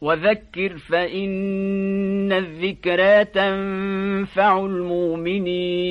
وذكر فإن الذكرى تنفع المؤمنين.